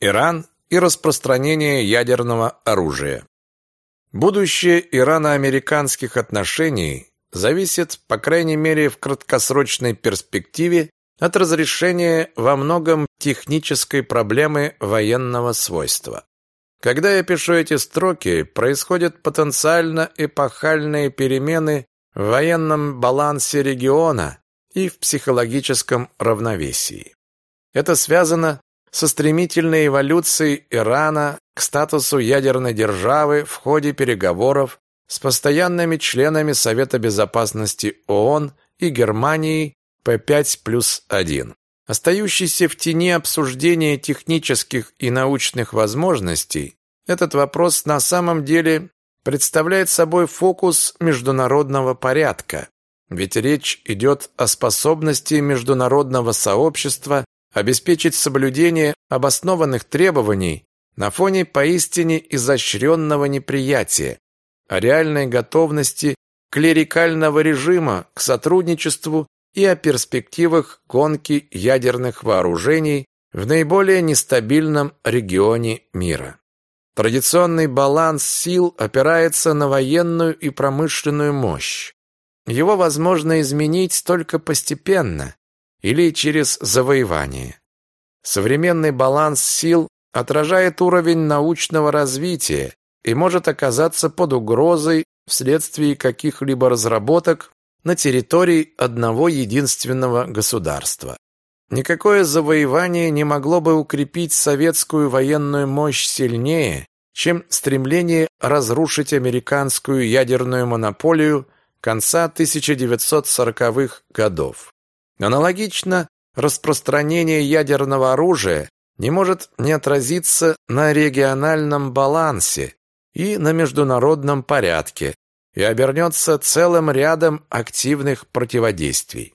Иран и распространение ядерного оружия. Будущее ирано-американских отношений зависит, по крайней мере в краткосрочной перспективе, от разрешения во многом технической проблемы военного свойства. Когда я пишу эти строки, происходят потенциально эпохальные перемены в военном балансе региона и в психологическом равновесии. Это связано со стремительной эволюцией Ирана к статусу ядерной державы в ходе переговоров с постоянными членами Совета Безопасности ООН и Германией П5 плюс 1. Остающийся в тени обсуждения технических и научных возможностей, этот вопрос на самом деле представляет собой фокус международного порядка, ведь речь идет о способности международного сообщества обеспечить соблюдение обоснованных требований на фоне поистине изощренного неприятия, о реальной готовности клерикального режима к сотрудничеству и о перспективах гонки ядерных вооружений в наиболее нестабильном регионе мира. Традиционный баланс сил опирается на военную и промышленную мощь. Его возможно изменить только постепенно или через завоевание. Современный баланс сил отражает уровень научного развития и может оказаться под угрозой вследствие каких-либо разработок на территории одного единственного государства. Никакое завоевание не могло бы укрепить советскую военную мощь сильнее, чем стремление разрушить американскую ядерную монополию конца 1940-х годов. Аналогично, распространение ядерного оружия не может не отразиться на региональном балансе и на международном порядке и обернется целым рядом активных противодействий.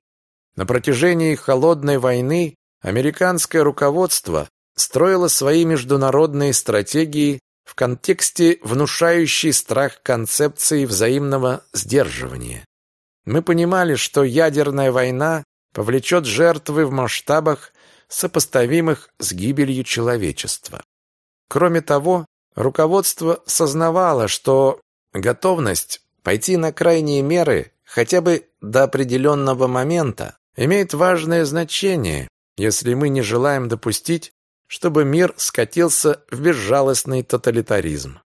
На протяжении холодной войны американское руководство строило свои международные стратегии в контексте внушающей страх концепции взаимного сдерживания. Мы понимали, что ядерная война повлечет жертвы в масштабах, сопоставимых с гибелью человечества. Кроме того, руководство сознавало, что готовность пойти на крайние меры хотя бы до определенного момента имеет важное значение, если мы не желаем допустить, чтобы мир скатился в безжалостный тоталитаризм.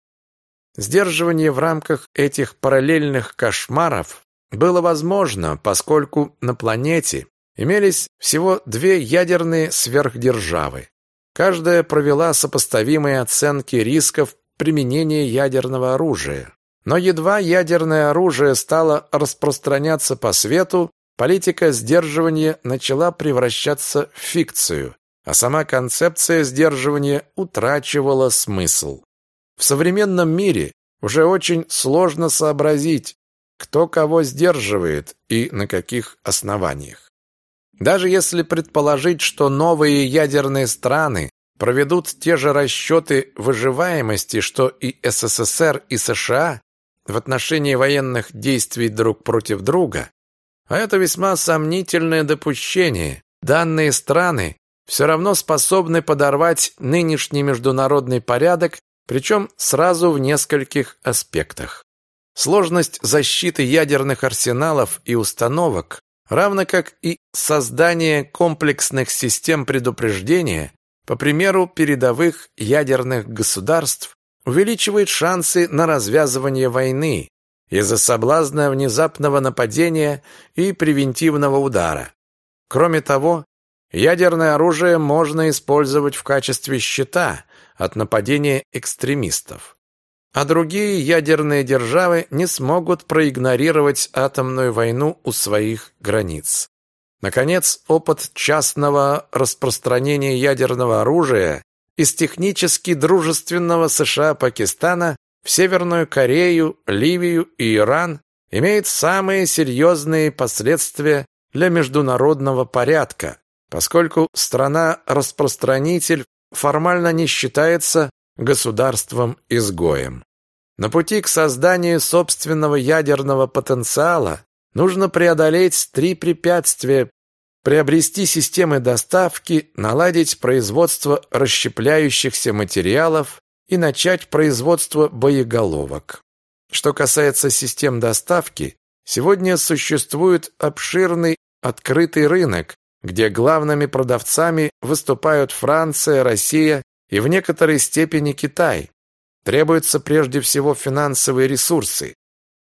Сдерживание в рамках этих параллельных кошмаров было возможно, поскольку на планете имелись всего две ядерные сверхдержавы. Каждая провела сопоставимые оценки рисков применения ядерного оружия. Но едва ядерное оружие стало распространяться по свету, политика сдерживания начала превращаться в фикцию, а сама концепция сдерживания утрачивала смысл. В современном мире уже очень сложно сообразить, кто кого сдерживает и на каких основаниях. Даже если предположить, что новые ядерные страны проведут те же расчеты выживаемости, что и СССР и США в отношении военных действий друг против друга, а это весьма сомнительное допущение. Данные страны все равно способны подорвать нынешний международный порядок, причем сразу в нескольких аспектах. Сложность защиты ядерных арсеналов и установок, равно как и создание комплексных систем предупреждения, по примеру передовых ядерных государств, увеличивает шансы на развязывание войны из-за соблазна внезапного нападения и превентивного удара. Кроме того, ядерное оружие можно использовать в качестве щита от нападения экстремистов а другие ядерные державы не смогут проигнорировать атомную войну у своих границ. Наконец, опыт частного распространения ядерного оружия из технически дружественного США-Пакистана в Северную Корею, Ливию и Иран имеет самые серьезные последствия для международного порядка, поскольку страна-распространитель формально не считается государством-изгоем. На пути к созданию собственного ядерного потенциала нужно преодолеть три препятствия, приобрести системы доставки, наладить производство расщепляющихся материалов и начать производство боеголовок. Что касается систем доставки, сегодня существует обширный открытый рынок, где главными продавцами выступают Франция, Россия и в некоторой степени Китай. Требуются прежде всего финансовые ресурсы.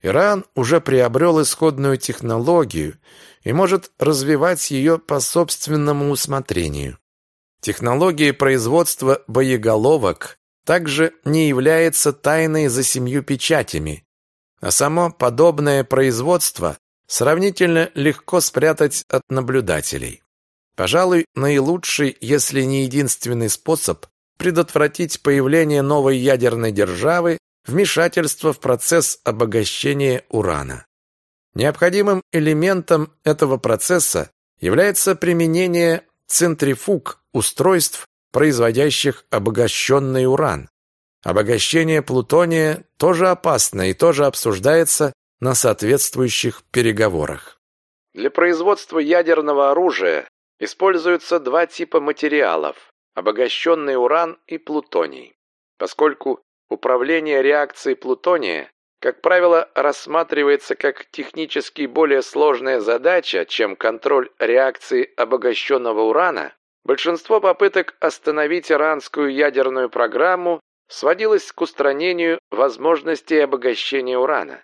Иран уже приобрел исходную технологию и может развивать ее по собственному усмотрению. Технология производства боеголовок также не является тайной за семью печатями, а само подобное производство сравнительно легко спрятать от наблюдателей. Пожалуй, наилучший, если не единственный способ предотвратить появление новой ядерной державы вмешательство в процесс обогащения урана. Необходимым элементом этого процесса является применение центрифуг устройств, производящих обогащенный уран. Обогащение плутония тоже опасно и тоже обсуждается на соответствующих переговорах. Для производства ядерного оружия используются два типа материалов – обогащенный уран и плутоний. Поскольку управление реакцией плутония, как правило, рассматривается как технически более сложная задача, чем контроль реакции обогащенного урана, большинство попыток остановить иранскую ядерную программу сводилось к устранению возможностей обогащения урана.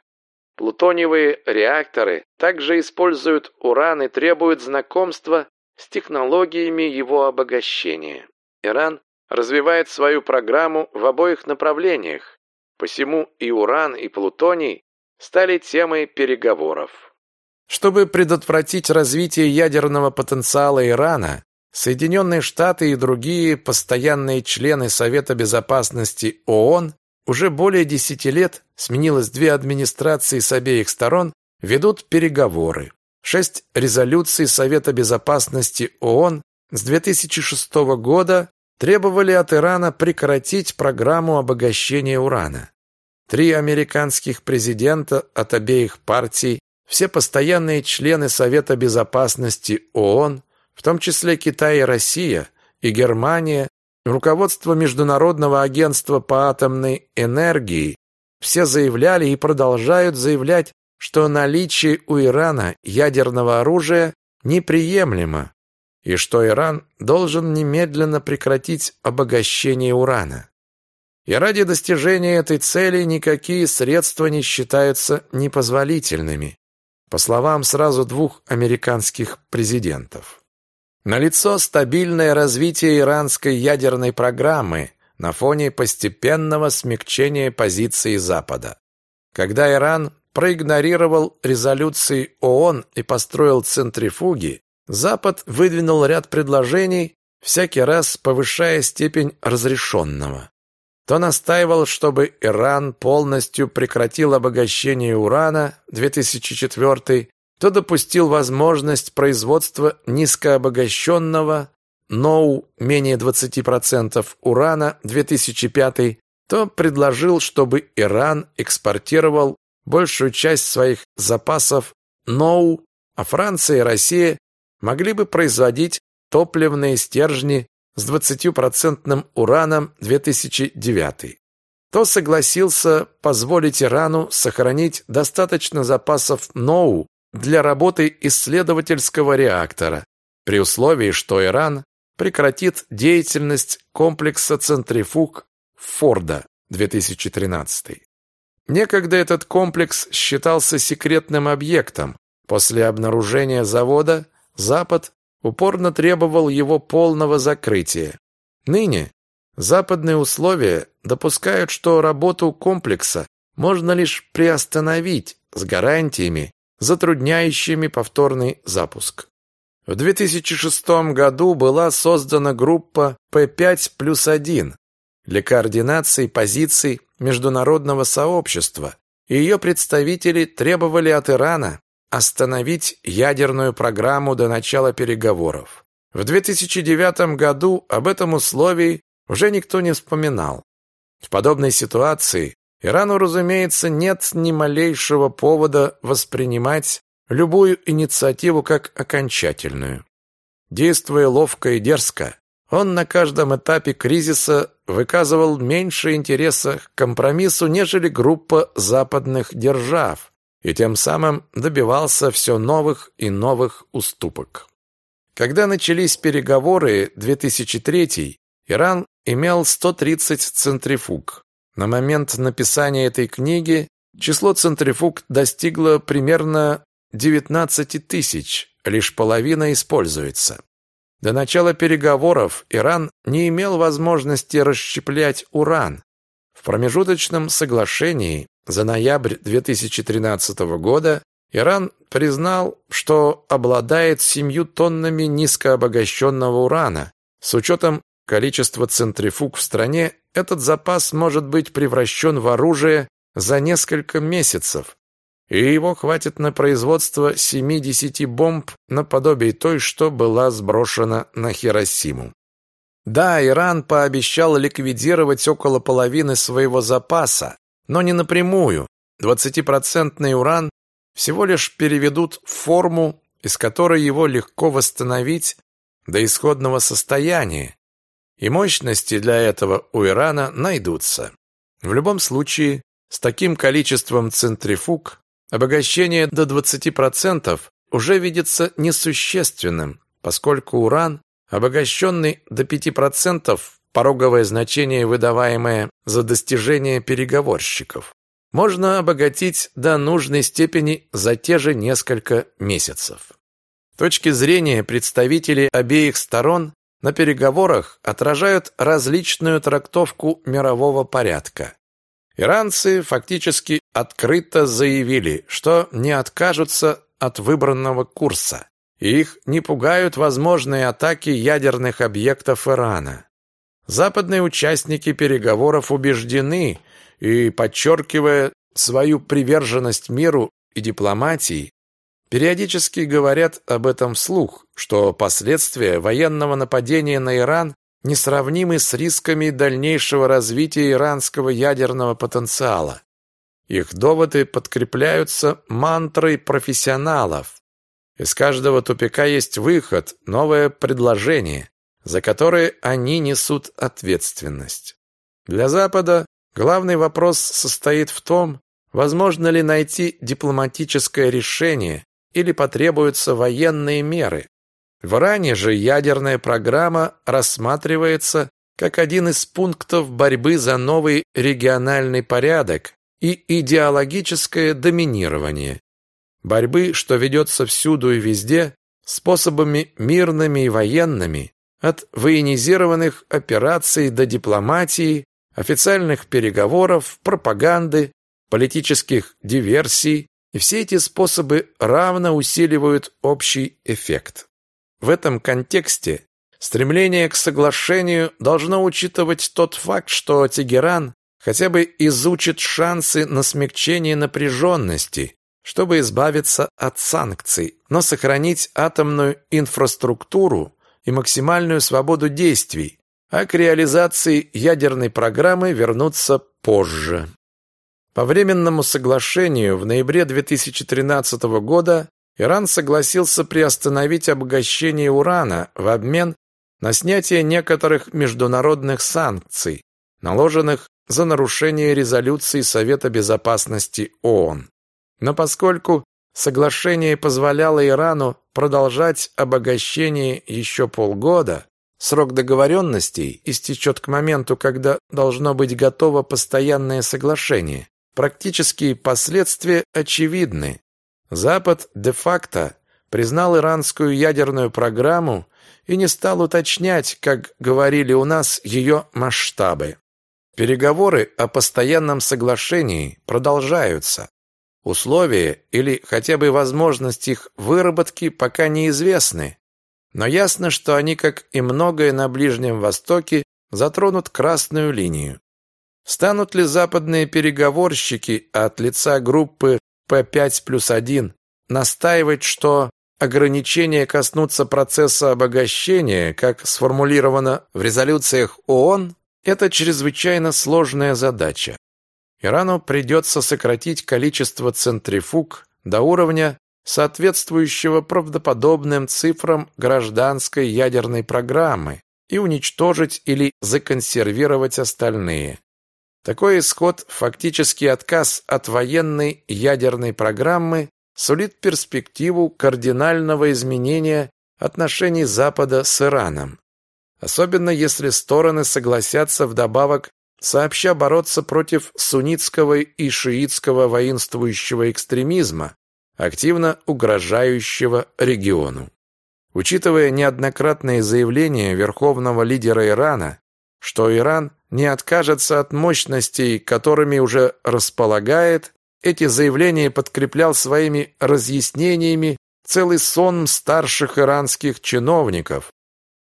Плутониевые реакторы также используют уран и требуют знакомства с технологиями его обогащения. Иран развивает свою программу в обоих направлениях, посему и уран, и плутоний стали темой переговоров. Чтобы предотвратить развитие ядерного потенциала Ирана, Соединенные Штаты и другие постоянные члены Совета Безопасности ООН уже более десяти лет сменилось две администрации с обеих сторон, ведут переговоры. Шесть резолюций Совета Безопасности ООН с 2006 года требовали от Ирана прекратить программу обогащения урана. Три американских президента от обеих партий, все постоянные члены Совета Безопасности ООН, в том числе Китай и Россия, и Германия, Руководство Международного агентства по атомной энергии все заявляли и продолжают заявлять, что наличие у Ирана ядерного оружия неприемлемо и что Иран должен немедленно прекратить обогащение урана. И ради достижения этой цели никакие средства не считаются непозволительными, по словам сразу двух американских президентов. Налицо стабильное развитие иранской ядерной программы на фоне постепенного смягчения позиции Запада. Когда Иран проигнорировал резолюции ООН и построил центрифуги, Запад выдвинул ряд предложений, всякий раз повышая степень разрешенного. То настаивал, чтобы Иран полностью прекратил обогащение урана 2004 то допустил возможность производства низкообогащенного ноу менее 20% урана 2005, то предложил, чтобы Иран экспортировал большую часть своих запасов ноу, а Франция и Россия могли бы производить топливные стержни с 20% ураном 2009. То согласился позволить Ирану сохранить достаточно запасов ноу для работы исследовательского реактора, при условии, что Иран прекратит деятельность комплекса центрифуг Форда 2013. Некогда этот комплекс считался секретным объектом. После обнаружения завода Запад упорно требовал его полного закрытия. Ныне западные условия допускают, что работу комплекса можно лишь приостановить с гарантиями, затрудняющими повторный запуск. В 2006 году была создана группа П5 плюс 1 для координации позиций международного сообщества, и ее представители требовали от Ирана остановить ядерную программу до начала переговоров. В 2009 году об этом условии уже никто не вспоминал. В подобной ситуации Ирану, разумеется, нет ни малейшего повода воспринимать любую инициативу как окончательную. действуя ловко и дерзко. Он на каждом этапе кризиса выказывал меньше интереса к компромиссу, нежели группа западных держав, и тем самым добивался все новых и новых уступок. Когда начались переговоры 2003 Иран имел 130 центрифуг. На момент написания этой книги число центрифуг достигло примерно 19 тысяч, лишь половина используется. До начала переговоров Иран не имел возможности расщеплять уран. В промежуточном соглашении за ноябрь 2013 года Иран признал, что обладает семью тоннами низкообогащенного урана. С учетом количества центрифуг в стране, этот запас может быть превращен в оружие за несколько месяцев, и его хватит на производство 70 бомб наподобие той, что была сброшена на Хиросиму. Да, Иран пообещал ликвидировать около половины своего запаса, но не напрямую. 20% уран всего лишь переведут в форму, из которой его легко восстановить до исходного состояния, и мощности для этого у Ирана найдутся. В любом случае, с таким количеством центрифуг обогащение до 20% уже видится несущественным, поскольку уран, обогащенный до 5%, пороговое значение, выдаваемое за достижение переговорщиков, можно обогатить до нужной степени за те же несколько месяцев. Точки зрения представителей обеих сторон на переговорах отражают различную трактовку мирового порядка. Иранцы фактически открыто заявили, что не откажутся от выбранного курса. И их не пугают возможные атаки ядерных объектов Ирана. Западные участники переговоров убеждены и, подчеркивая свою приверженность миру и дипломатии, периодически говорят об этом вслух, что последствия военного нападения на Иран несравнимы с рисками дальнейшего развития иранского ядерного потенциала. Их доводы подкрепляются мантрой профессионалов. Из каждого тупика есть выход, новое предложение, за которое они несут ответственность. Для Запада главный вопрос состоит в том, возможно ли найти дипломатическое решение или потребуются военные меры. В Иране же ядерная программа рассматривается как один из пунктов борьбы за новый региональный порядок и идеологическое доминирование. Борьбы, что ведется всюду и везде, способами мирными и военными, от военизированных операций до дипломатии, официальных переговоров, пропаганды, политических диверсий, и все эти способы равно усиливают общий эффект. В этом контексте стремление к соглашению должно учитывать тот факт, что Тегеран хотя бы изучит шансы на смягчение напряженности, чтобы избавиться от санкций, но сохранить атомную инфраструктуру и максимальную свободу действий, а к реализации ядерной программы вернуться позже. По временному соглашению в ноябре 2013 года Иран согласился приостановить обогащение урана в обмен на снятие некоторых международных санкций, наложенных за нарушение резолюции Совета Безопасности ООН. Но поскольку соглашение позволяло Ирану продолжать обогащение еще полгода, срок договоренностей истечет к моменту, когда должно быть готово постоянное соглашение. Практические последствия очевидны. Запад де-факто признал иранскую ядерную программу и не стал уточнять, как говорили у нас, ее масштабы. Переговоры о постоянном соглашении продолжаются. Условия или хотя бы возможность их выработки пока неизвестны, но ясно, что они, как и многое на Ближнем Востоке, затронут красную линию. Станут ли западные переговорщики от лица группы П5 плюс 1 настаивать, что ограничения коснутся процесса обогащения, как сформулировано в резолюциях ООН, это чрезвычайно сложная задача. Ирану придется сократить количество центрифуг до уровня, соответствующего правдоподобным цифрам гражданской ядерной программы, и уничтожить или законсервировать остальные. Такой исход, фактически отказ от военной ядерной программы, сулит перспективу кардинального изменения отношений Запада с Ираном. Особенно если стороны согласятся вдобавок сообща бороться против суннитского и шиитского воинствующего экстремизма, активно угрожающего региону. Учитывая неоднократные заявления верховного лидера Ирана, что Иран не откажется от мощностей, которыми уже располагает, эти заявления подкреплял своими разъяснениями целый сон старших иранских чиновников.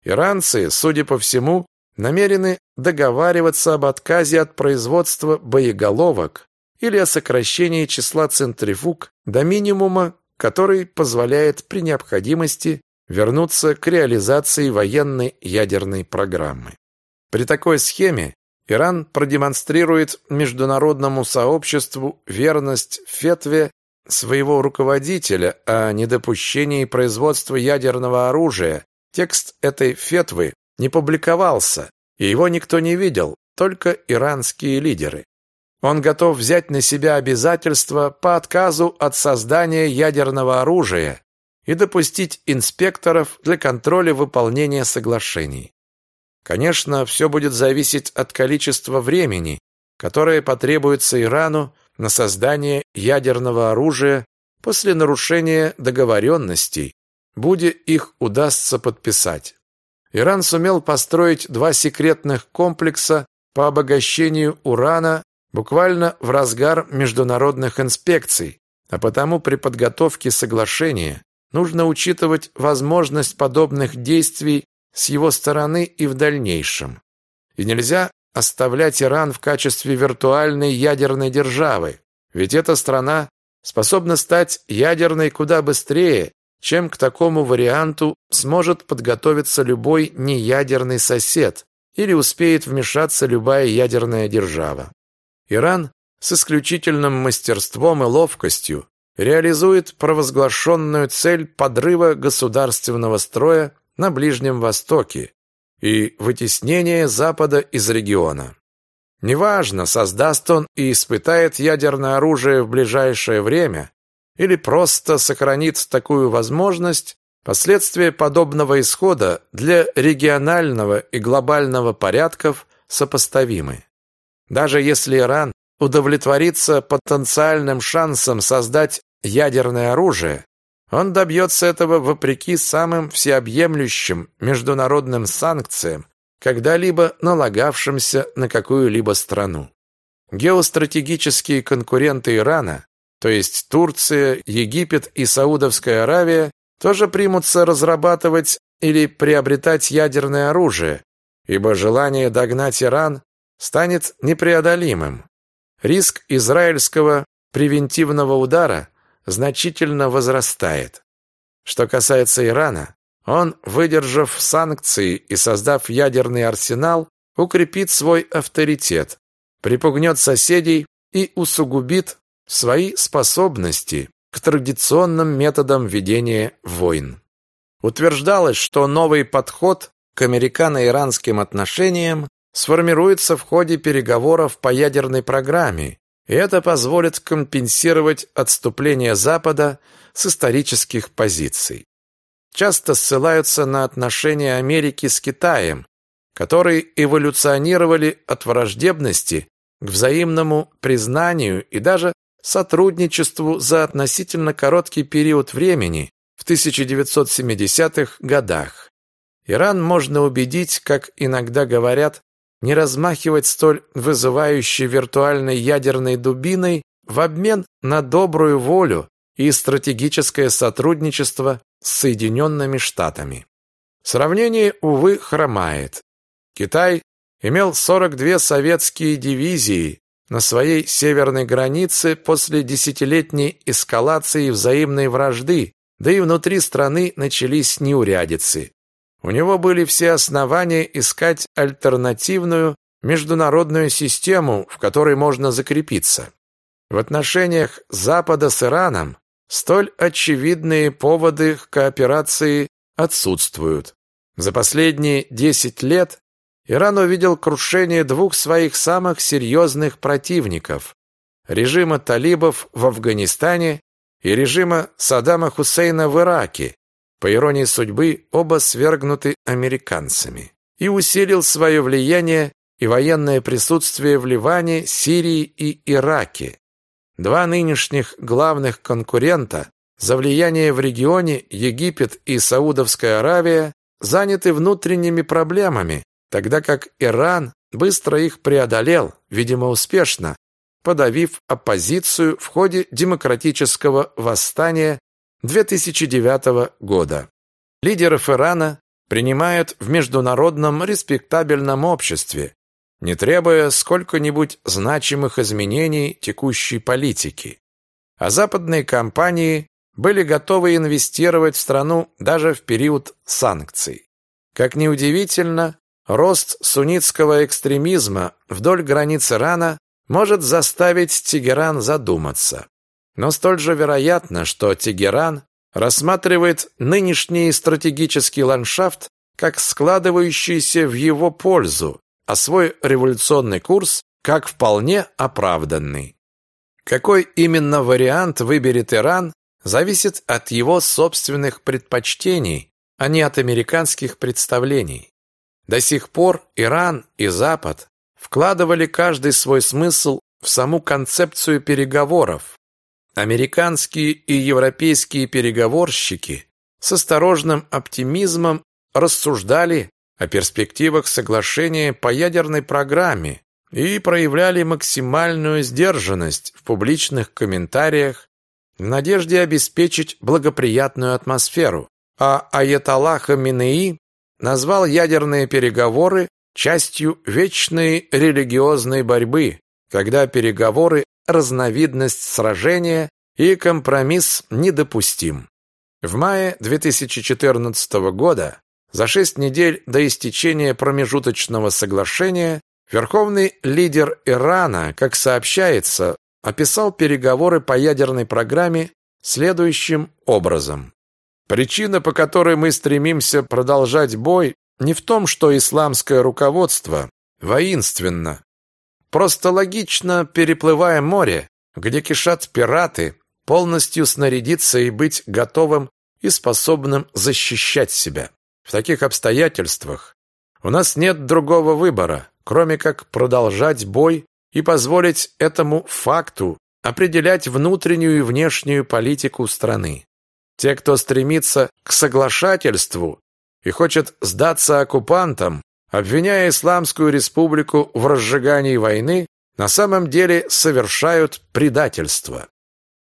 Иранцы, судя по всему, намерены договариваться об отказе от производства боеголовок или о сокращении числа центрифуг до минимума, который позволяет при необходимости вернуться к реализации военной ядерной программы. При такой схеме Иран продемонстрирует международному сообществу верность фетве своего руководителя о недопущении производства ядерного оружия. Текст этой фетвы не публиковался, и его никто не видел, только иранские лидеры. Он готов взять на себя обязательства по отказу от создания ядерного оружия и допустить инспекторов для контроля выполнения соглашений. Конечно, все будет зависеть от количества времени, которое потребуется Ирану на создание ядерного оружия после нарушения договоренностей, будет их удастся подписать. Иран сумел построить два секретных комплекса по обогащению урана буквально в разгар международных инспекций, а потому при подготовке соглашения нужно учитывать возможность подобных действий с его стороны и в дальнейшем. И нельзя оставлять Иран в качестве виртуальной ядерной державы, ведь эта страна способна стать ядерной куда быстрее, чем к такому варианту сможет подготовиться любой неядерный сосед или успеет вмешаться любая ядерная держава. Иран с исключительным мастерством и ловкостью реализует провозглашенную цель подрыва государственного строя на Ближнем Востоке и вытеснения Запада из региона. Неважно, создаст он и испытает ядерное оружие в ближайшее время или просто сохранит такую возможность, последствия подобного исхода для регионального и глобального порядков сопоставимы. Даже если Иран удовлетворится потенциальным шансом создать ядерное оружие, он добьется этого вопреки самым всеобъемлющим международным санкциям, когда-либо налагавшимся на какую-либо страну. Геостратегические конкуренты Ирана, то есть Турция, Египет и Саудовская Аравия, тоже примутся разрабатывать или приобретать ядерное оружие, ибо желание догнать Иран станет непреодолимым. Риск израильского превентивного удара значительно возрастает. Что касается Ирана, он, выдержав санкции и создав ядерный арсенал, укрепит свой авторитет, припугнет соседей и усугубит свои способности к традиционным методам ведения войн. Утверждалось, что новый подход к американо-иранским отношениям сформируется в ходе переговоров по ядерной программе, и это позволит компенсировать отступление Запада с исторических позиций. Часто ссылаются на отношения Америки с Китаем, которые эволюционировали от враждебности к взаимному признанию и даже сотрудничеству за относительно короткий период времени в 1970-х годах. Иран можно убедить, как иногда говорят, не размахивать столь вызывающей виртуальной ядерной дубиной в обмен на добрую волю и стратегическое сотрудничество с Соединенными Штатами. Сравнение, увы, хромает. Китай имел 42 советские дивизии на своей северной границе после десятилетней эскалации взаимной вражды, да и внутри страны начались неурядицы. У него были все основания искать альтернативную международную систему, в которой можно закрепиться. В отношениях Запада с Ираном столь очевидные поводы к кооперации отсутствуют. За последние 10 лет Иран увидел крушение двух своих самых серьезных противников – режима талибов в Афганистане и режима Саддама Хусейна в Ираке, по иронии судьбы, оба свергнуты американцами, и усилил свое влияние и военное присутствие в Ливане, Сирии и Ираке. Два нынешних главных конкурента за влияние в регионе Египет и Саудовская Аравия заняты внутренними проблемами, тогда как Иран быстро их преодолел, видимо, успешно, подавив оппозицию в ходе демократического восстания 2009 года. Лидеров Ирана принимают в международном респектабельном обществе, не требуя сколько-нибудь значимых изменений текущей политики. А западные компании были готовы инвестировать в страну даже в период санкций. Как ни удивительно, рост суннитского экстремизма вдоль границ Ирана может заставить Тегеран задуматься. Но столь же вероятно, что Тегеран рассматривает нынешний стратегический ландшафт как складывающийся в его пользу, а свой революционный курс как вполне оправданный. Какой именно вариант выберет Иран, зависит от его собственных предпочтений, а не от американских представлений. До сих пор Иран и Запад вкладывали каждый свой смысл в саму концепцию переговоров. Американские и европейские переговорщики с осторожным оптимизмом рассуждали о перспективах соглашения по ядерной программе и проявляли максимальную сдержанность в публичных комментариях в надежде обеспечить благоприятную атмосферу. А Аятолла Хаминеи назвал ядерные переговоры частью вечной религиозной борьбы, когда переговоры – разновидность сражения и компромисс недопустим. В мае 2014 года за шесть недель до истечения промежуточного соглашения верховный лидер Ирана, как сообщается, описал переговоры по ядерной программе следующим образом. Причина, по которой мы стремимся продолжать бой, не в том, что исламское руководство воинственно. Просто логично, переплывая море, где кишат пираты, полностью снарядиться и быть готовым и способным защищать себя. В таких обстоятельствах у нас нет другого выбора, кроме как продолжать бой и позволить этому факту определять внутреннюю и внешнюю политику страны. Те, кто стремится к соглашательству и хочет сдаться оккупантам, обвиняя Исламскую республику в разжигании войны, на самом деле совершают предательство.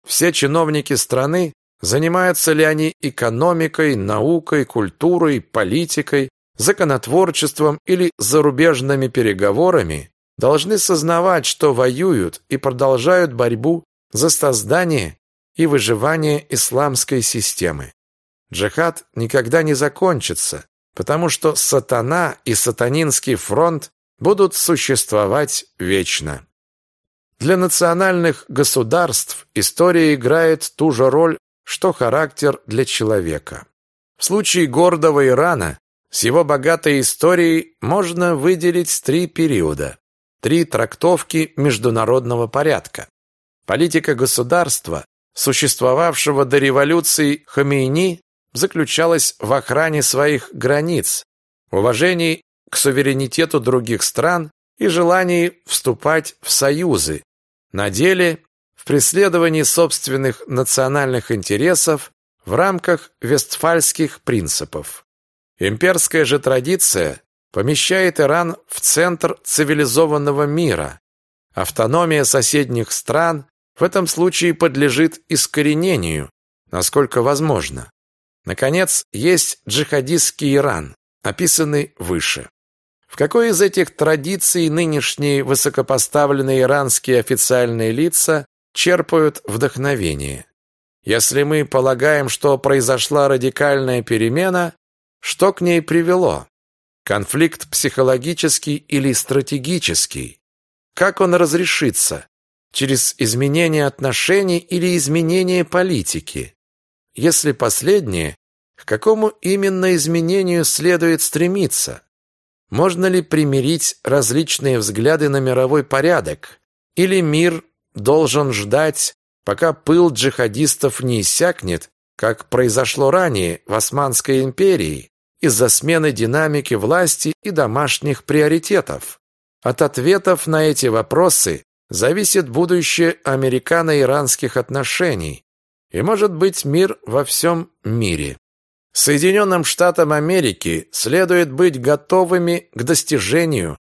Все чиновники страны Занимаются ли они экономикой, наукой, культурой, политикой, законотворчеством или зарубежными переговорами, должны сознавать, что воюют и продолжают борьбу за создание и выживание исламской системы. Джихад никогда не закончится, потому что сатана и сатанинский фронт будут существовать вечно. Для национальных государств история играет ту же роль, что характер для человека. В случае гордого Ирана с его богатой историей можно выделить три периода, три трактовки международного порядка. Политика государства, существовавшего до революции Хамейни, заключалась в охране своих границ, уважении к суверенитету других стран и желании вступать в союзы. На деле преследовании собственных национальных интересов в рамках вестфальских принципов. Имперская же традиция помещает Иран в центр цивилизованного мира. Автономия соседних стран в этом случае подлежит искоренению, насколько возможно. Наконец, есть джихадистский Иран, описанный выше. В какой из этих традиций нынешние высокопоставленные иранские официальные лица черпают вдохновение. Если мы полагаем, что произошла радикальная перемена, что к ней привело? Конфликт психологический или стратегический? Как он разрешится? Через изменение отношений или изменение политики? Если последнее, к какому именно изменению следует стремиться? Можно ли примирить различные взгляды на мировой порядок? Или мир должен ждать, пока пыл джихадистов не иссякнет, как произошло ранее в Османской империи, из-за смены динамики власти и домашних приоритетов? От ответов на эти вопросы зависит будущее американо-иранских отношений, и, может быть, мир во всем мире. Соединенным Штатам Америки следует быть готовыми к достижению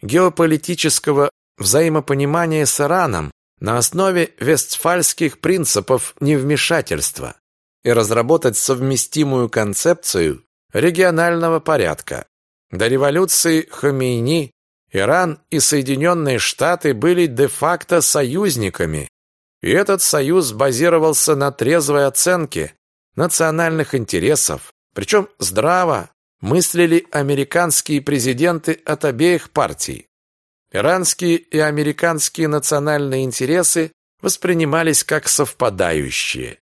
геополитического взаимопонимания с Ираном на основе вестфальских принципов невмешательства и разработать совместимую концепцию регионального порядка. До революции Хомейни Иран и Соединенные Штаты были де-факто союзниками и этот союз базировался на трезвой оценке национальных интересов, причем здраво мыслили американские президенты от обеих партий. Иранские и американские национальные интересы воспринимались как совпадающие.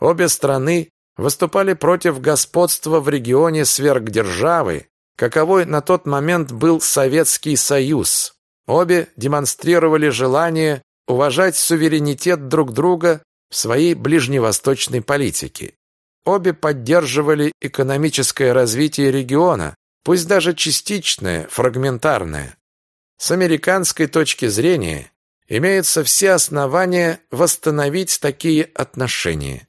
Обе страны выступали против господства в регионе сверхдержавы, каковой на тот момент был Советский Союз. Обе демонстрировали желание уважать суверенитет друг друга в своей ближневосточной политике. Обе поддерживали экономическое развитие региона, пусть даже частичное, фрагментарное. С американской точки зрения имеются все основания восстановить такие отношения.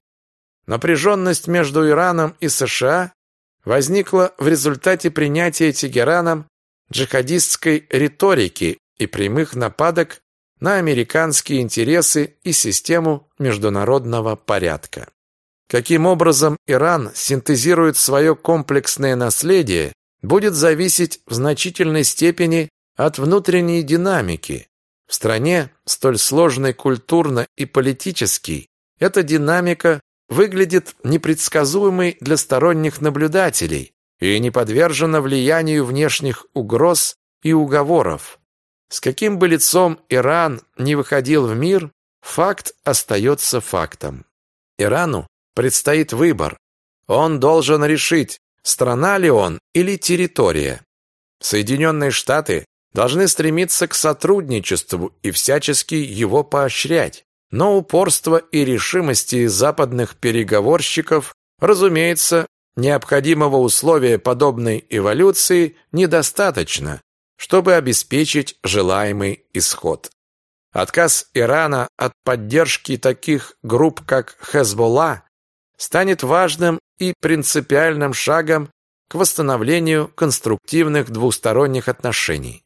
Напряженность между Ираном и США возникла в результате принятия Тегераном джихадистской риторики и прямых нападок на американские интересы и систему международного порядка. Каким образом Иран синтезирует свое комплексное наследие, будет зависеть в значительной степени от внутренней динамики. В стране, столь сложной культурно и политически, эта динамика выглядит непредсказуемой для сторонних наблюдателей и не подвержена влиянию внешних угроз и уговоров. С каким бы лицом Иран не выходил в мир, факт остается фактом. Ирану предстоит выбор. Он должен решить, страна ли он или территория. Соединенные Штаты должны стремиться к сотрудничеству и всячески его поощрять. Но упорства и решимости западных переговорщиков, разумеется, необходимого условия подобной эволюции недостаточно, чтобы обеспечить желаемый исход. Отказ Ирана от поддержки таких групп, как Хезболла, станет важным и принципиальным шагом к восстановлению конструктивных двусторонних отношений.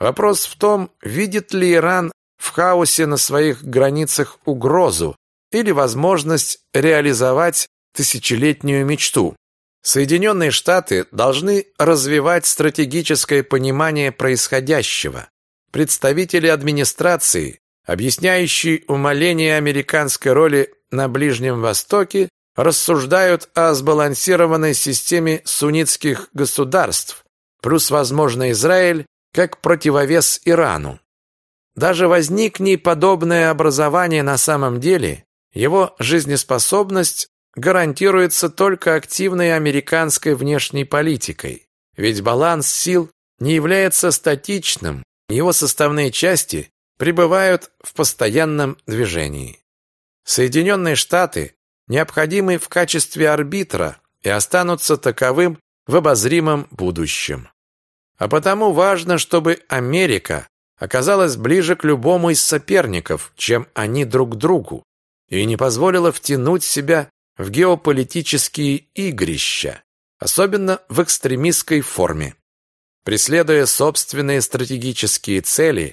Вопрос в том, видит ли Иран в хаосе на своих границах угрозу или возможность реализовать тысячелетнюю мечту. Соединенные Штаты должны развивать стратегическое понимание происходящего. Представители администрации, объясняющие умаление американской роли на Ближнем Востоке, рассуждают о сбалансированной системе суннитских государств, плюс, возможно, Израиль как противовес Ирану. Даже возникни подобное образование на самом деле, его жизнеспособность гарантируется только активной американской внешней политикой. Ведь баланс сил не является статичным, его составные части пребывают в постоянном движении. Соединенные Штаты необходимы в качестве арбитра и останутся таковым в обозримом будущем. А потому важно, чтобы Америка оказалась ближе к любому из соперников, чем они друг другу, и не позволила втянуть себя в геополитические игрища, особенно в экстремистской форме. Преследуя собственные стратегические цели,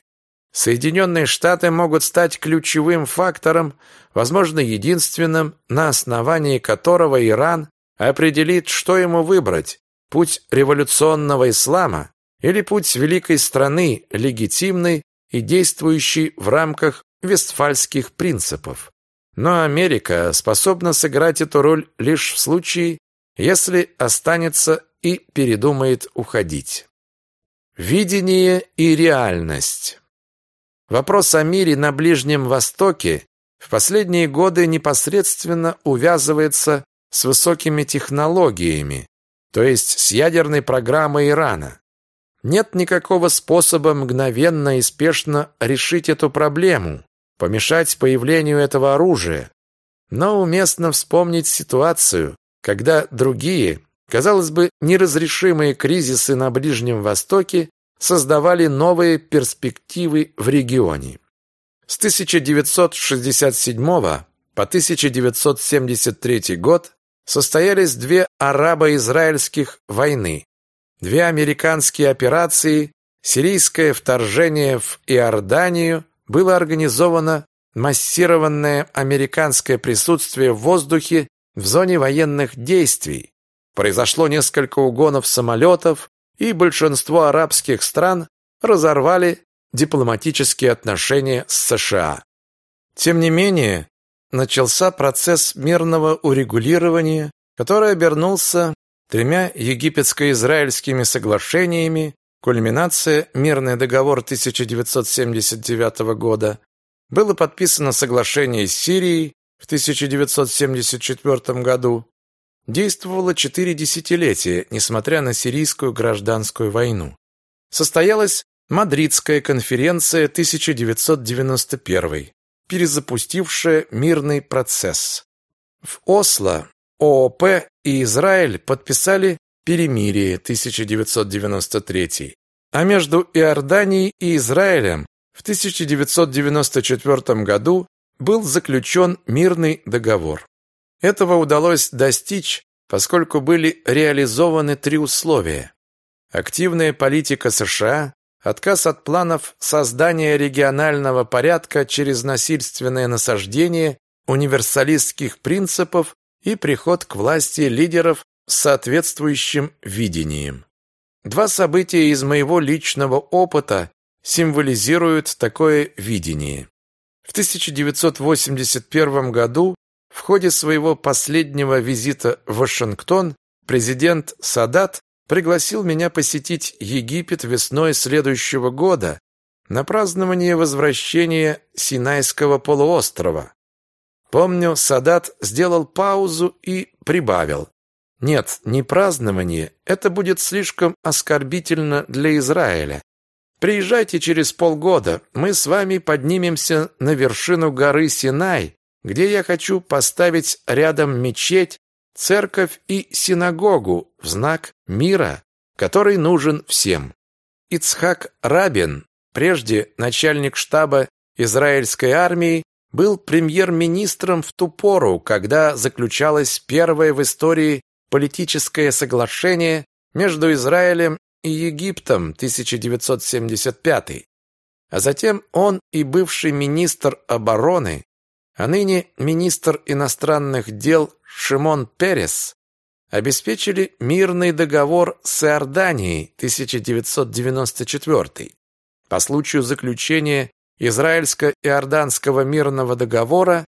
Соединенные Штаты могут стать ключевым фактором, возможно, единственным, на основании которого Иран определит, что ему выбрать – путь революционного ислама или путь великой страны, легитимной и действующей в рамках вестфальских принципов. Но Америка способна сыграть эту роль лишь в случае, если останется и передумает уходить. Видение и реальность Вопрос о мире на Ближнем Востоке в последние годы непосредственно увязывается с высокими технологиями, то есть с ядерной программой Ирана. Нет никакого способа мгновенно и спешно решить эту проблему, помешать появлению этого оружия. Но уместно вспомнить ситуацию, когда другие, казалось бы, неразрешимые кризисы на Ближнем Востоке создавали новые перспективы в регионе. С 1967 по 1973 год состоялись две арабо-израильских войны, две американские операции, сирийское вторжение в Иорданию, было организовано массированное американское присутствие в воздухе в зоне военных действий. Произошло несколько угонов самолетов, и большинство арабских стран разорвали дипломатические отношения с США. Тем не менее, начался процесс мирного урегулирования, который обернулся тремя египетско-израильскими соглашениями, кульминация мирный договор 1979 года, было подписано соглашение с Сирией в 1974 году, действовало четыре десятилетия, несмотря на сирийскую гражданскую войну. Состоялась Мадридская конференция 1991, перезапустившая мирный процесс. В Осло ООП и Израиль подписали перемирие 1993, а между Иорданией и Израилем в 1994 году был заключен мирный договор. Этого удалось достичь, поскольку были реализованы три условия. Активная политика США, отказ от планов создания регионального порядка через насильственное насаждение универсалистских принципов и приход к власти лидеров с соответствующим видением. Два события из моего личного опыта символизируют такое видение. В 1981 году в ходе своего последнего визита в Вашингтон президент Садат пригласил меня посетить Египет весной следующего года на празднование возвращения Синайского полуострова. Помню, Садат сделал паузу и прибавил. Нет, не празднование, это будет слишком оскорбительно для Израиля. Приезжайте через полгода, мы с вами поднимемся на вершину горы Синай, где я хочу поставить рядом мечеть, церковь и синагогу в знак мира, который нужен всем. Ицхак Рабин, прежде начальник штаба израильской армии, был премьер-министром в ту пору, когда заключалось первое в истории политическое соглашение между Израилем и Египтом 1975. А затем он и бывший министр обороны, а ныне министр иностранных дел Шимон Перес обеспечили мирный договор с Иорданией 1994 по случаю заключения Израильско-Иорданского мирного договора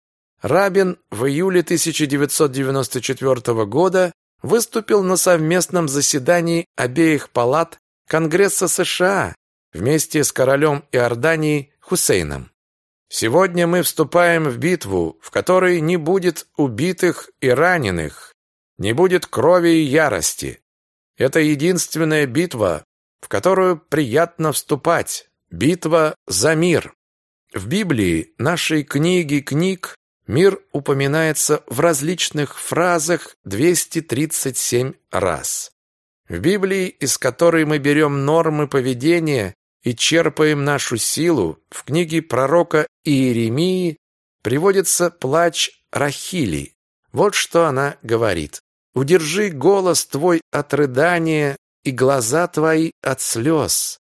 Рабин в июле 1994 года выступил на совместном заседании обеих палат Конгресса США вместе с королем Иордании Хусейном. Сегодня мы вступаем в битву, в которой не будет убитых и раненых, не будет крови и ярости. Это единственная битва, в которую приятно вступать. Битва за мир. В Библии, нашей книги книг, мир упоминается в различных фразах 237 раз. В Библии, из которой мы берем нормы поведения и черпаем нашу силу, в книге пророка Иеремии приводится плач Рахили. Вот что она говорит. «Удержи голос твой от рыдания и глаза твои от слез,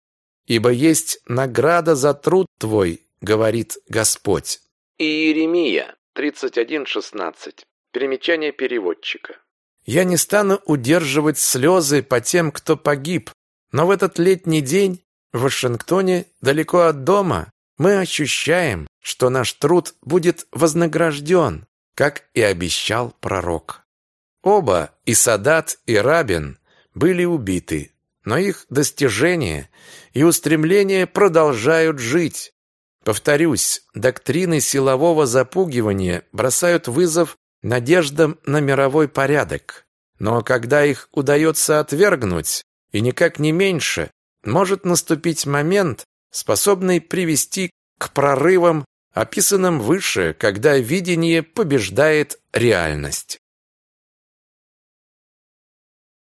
ибо есть награда за труд твой, говорит Господь». Иеремия 31.16. Примечание переводчика. «Я не стану удерживать слезы по тем, кто погиб, но в этот летний день в Вашингтоне, далеко от дома, мы ощущаем, что наш труд будет вознагражден, как и обещал пророк. Оба, и Садат, и Рабин, были убиты, но их достижения и устремления продолжают жить. Повторюсь, доктрины силового запугивания бросают вызов надеждам на мировой порядок. Но когда их удается отвергнуть, и никак не меньше, может наступить момент, способный привести к прорывам, описанным выше, когда видение побеждает реальность.